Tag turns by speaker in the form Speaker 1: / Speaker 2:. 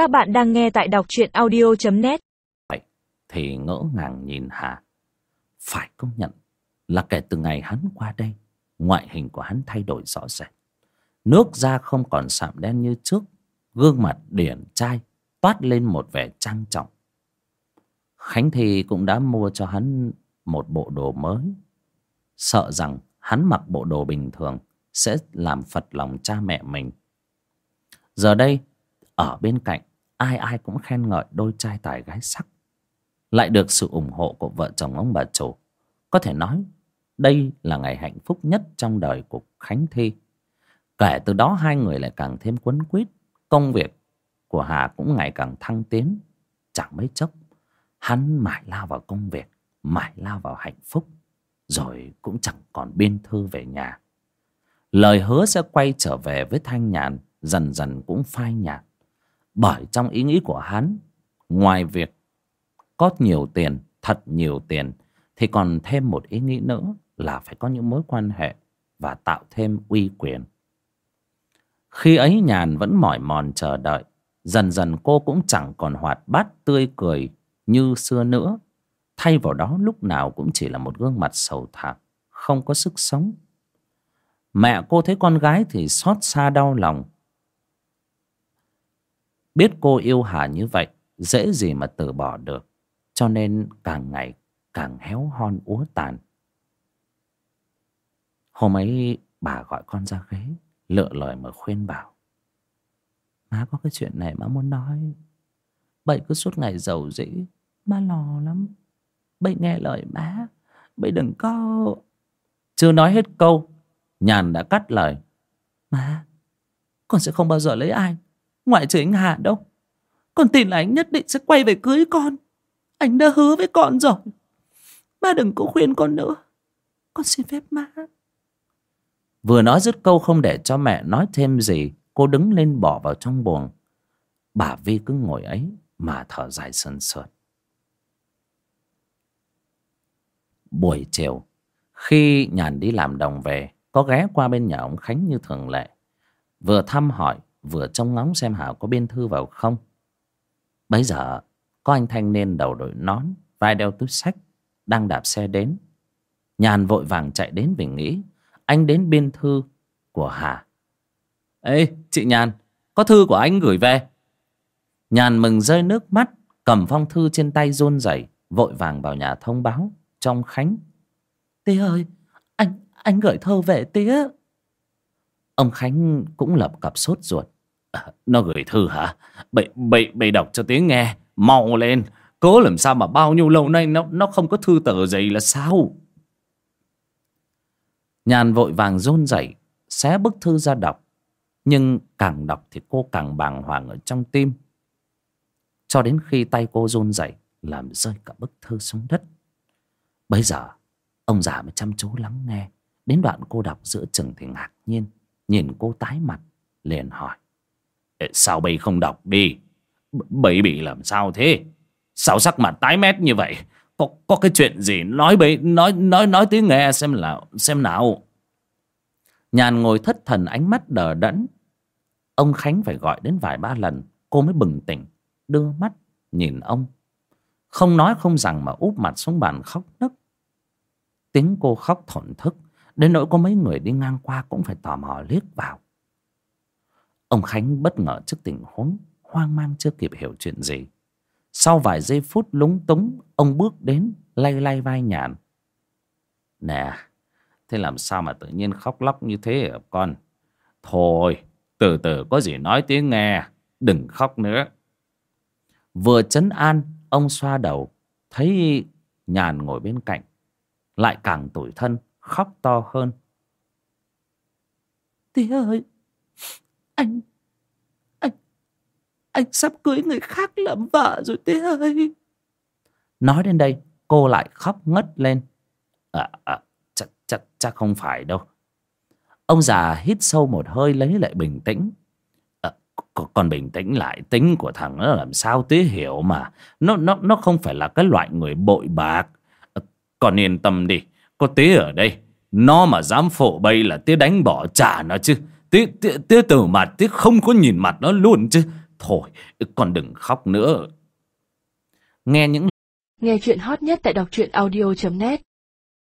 Speaker 1: Các bạn đang nghe tại đọc truyện audio.net
Speaker 2: Thì ngỡ ngàng nhìn Hà. Phải công nhận là kể từ ngày hắn qua đây, Ngoại hình của hắn thay đổi rõ rệt. Nước da không còn sạm đen như trước, Gương mặt điển trai, Toát lên một vẻ trang trọng. Khánh thì cũng đã mua cho hắn một bộ đồ mới. Sợ rằng hắn mặc bộ đồ bình thường Sẽ làm phật lòng cha mẹ mình. Giờ đây, Ở bên cạnh Ai ai cũng khen ngợi đôi trai tài gái sắc. Lại được sự ủng hộ của vợ chồng ông bà chủ. Có thể nói, Đây là ngày hạnh phúc nhất trong đời của Khánh Thi. Kể từ đó hai người lại càng thêm quấn quýt. Công việc của Hà cũng ngày càng thăng tiến. Chẳng mấy chốc, Hắn mãi lao vào công việc, Mãi lao vào hạnh phúc, Rồi cũng chẳng còn biên thư về nhà. Lời hứa sẽ quay trở về với Thanh Nhàn, Dần dần cũng phai nhạt. Bởi trong ý nghĩ của hắn, Ngoài việc có nhiều tiền, Thật nhiều tiền, Thì còn thêm một ý nghĩ nữa Là phải có những mối quan hệ Và tạo thêm uy quyền. Khi ấy Nhàn vẫn mỏi mòn chờ đợi, Dần dần cô cũng chẳng còn hoạt bát tươi cười như xưa nữa. Thay vào đó lúc nào cũng chỉ là một gương mặt sầu thảm, không có sức sống. Mẹ cô thấy con gái thì xót xa đau lòng biết cô yêu hà như vậy, dễ gì mà từ bỏ được. Cho nên càng ngày càng héo hon, úa tàn. Hôm ấy bà gọi con ra ghế, lựa lời mà khuyên bảo. Má có cái chuyện này má muốn nói. Bậy cứ suốt ngày giàu dĩ, Má lo lắm. Bậy nghe lời má Bậy đừng có Chưa nói hết câu, Nhàn đã cắt lời. Má, Con sẽ không bao giờ lấy ai. Ngoại trừ anh Hà đâu. Con tin là anh nhất định sẽ quay về cưới con. Anh đã hứa với con rồi. Ba đừng có khuyên con nữa. Con xin phép má. Vừa nói dứt câu không để cho mẹ nói thêm gì, Cô đứng lên bỏ vào trong buồng. Bà Vi cứ ngồi ấy mà thở dài sần sượt. Buổi chiều, khi nhàn đi làm đồng về, có ghé qua bên nhà ông khánh như thường lệ. Vừa thăm hỏi vừa trông ngóng xem hảo có biên thư vào không. Bấy giờ, có anh thanh niên đầu đội nón, vai đeo túi sách, đang đạp xe đến. Nhàn vội vàng chạy đến vì nghĩ anh đến biên thư của hà. Ê, chị nhàn, có thư của anh gửi về. Nhàn mừng rơi nước mắt, Cầm phong thư trên tay run rẩy, Vội vàng vào nhà thông báo, Trong Khánh. Tía ơi, anh anh gửi thơ về tía. Ông Khánh cũng lập cặp sốt ruột. À, Nó gửi thư hả? Bậy, bậy, bậy đọc cho tiếng nghe. Mau lên. Cố làm sao mà bao nhiêu lâu nay Nó, nó không có thư tờ gì là sao? Nhàn vội vàng run rẩy Xé bức thư ra đọc. Nhưng càng đọc thì cô càng bàng hoàng ở trong tim. Cho đến khi tay cô run rẩy làm rơi cả bức thư xuống đất. Bây giờ ông già mới chăm chú lắng nghe đến đoạn cô đọc giữa chừng thì ngạc nhiên nhìn cô tái mặt, liền hỏi. Sao bây không đọc đi? Bây bị làm sao thế? Sao sắc mặt tái mét như vậy? Có có cái chuyện gì? Nói bây nói nói nói tiếng nghe xem là, xem nào. Nhàn ngồi thất thần ánh mắt đờ đẫn. Ông khánh phải gọi đến vài ba lần, cô mới bừng tỉnh, đưa mắt nhìn ông. Không nói không rằng mà úp mặt xuống bàn khóc nức tiếng cô khóc thổn thức đến nỗi có mấy người đi ngang qua cũng phải tò mò liếc vào. Ông khánh bất ngờ trước tình huống, hoang mang chưa kịp hiểu chuyện gì. Sau vài giây phút lúng túng, ông bước đến, lay lay vai nhàn. Nè, thế làm sao mà tự nhiên khóc lóc như thế hả con? Thôi, từ từ, có gì nói tiếng nghe, đừng khóc nữa. Vừa chấn an, Ông xoa đầu, Thấy nhàn ngồi bên cạnh, Lại càng tủi thân. Khóc to hơn. Tía ơi Anh Anh Anh sắp cưới người khác làm vợ rồi tía ơi. Nói đến đây Cô lại khóc ngất lên. À, à chắc, chắc, chắc không phải đâu. Ông già hít sâu một hơi lấy lại bình tĩnh. À, còn bình tĩnh lại tính của thằng nó làm sao tí hiểu mà. Nó nó nó không phải là cái loại người bội bạc. À, còn yên tâm đi có tía ở đây. Nó mà dám phổ bay là tía đánh bỏ trả nó chứ. Tía, tía, tía từ mặt tía không có nhìn mặt nó luôn chứ. Thôi còn đừng khóc nữa. Nghe những
Speaker 3: Nghe chuyện hot nhất tại đọc truyện audio.net